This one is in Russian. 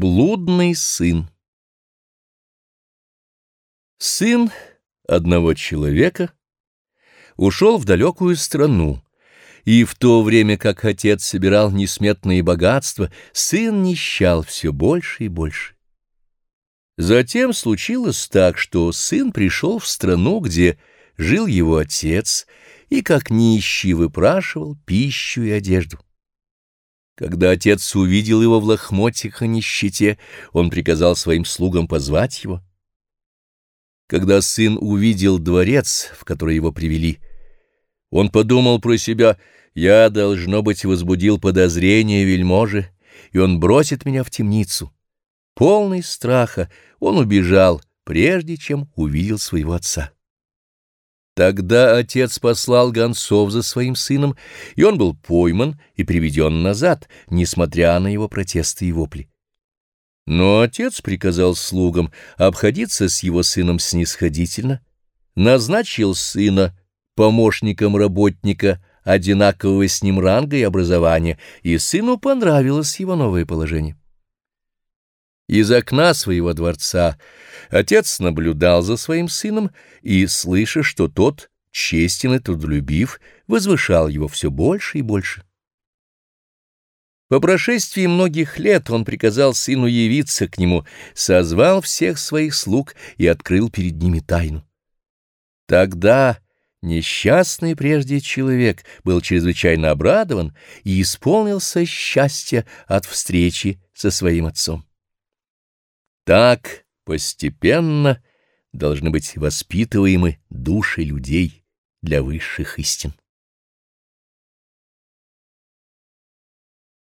Блудный сын Сын одного человека ушел в далекую страну, и в то время, как отец собирал несметные богатства, сын нищал все больше и больше. Затем случилось так, что сын пришел в страну, где жил его отец, и как нищий выпрашивал пищу и одежду. Когда отец увидел его в лохмотьях и нищете, он приказал своим слугам позвать его. Когда сын увидел дворец, в который его привели, он подумал про себя, «Я, должно быть, возбудил подозрение вельможи, и он бросит меня в темницу». Полный страха он убежал, прежде чем увидел своего отца. Тогда отец послал гонцов за своим сыном, и он был пойман и приведен назад, несмотря на его протесты и вопли. Но отец приказал слугам обходиться с его сыном снисходительно, назначил сына помощником работника одинакового с ним ранга и образования, и сыну понравилось его новое положение. Из окна своего дворца отец наблюдал за своим сыном и, слыша, что тот, честен и трудолюбив, возвышал его все больше и больше. По прошествии многих лет он приказал сыну явиться к нему, созвал всех своих слуг и открыл перед ними тайну. Тогда несчастный прежде человек был чрезвычайно обрадован и исполнился счастья от встречи со своим отцом. Так постепенно должны быть воспитываемы души людей для высших истин.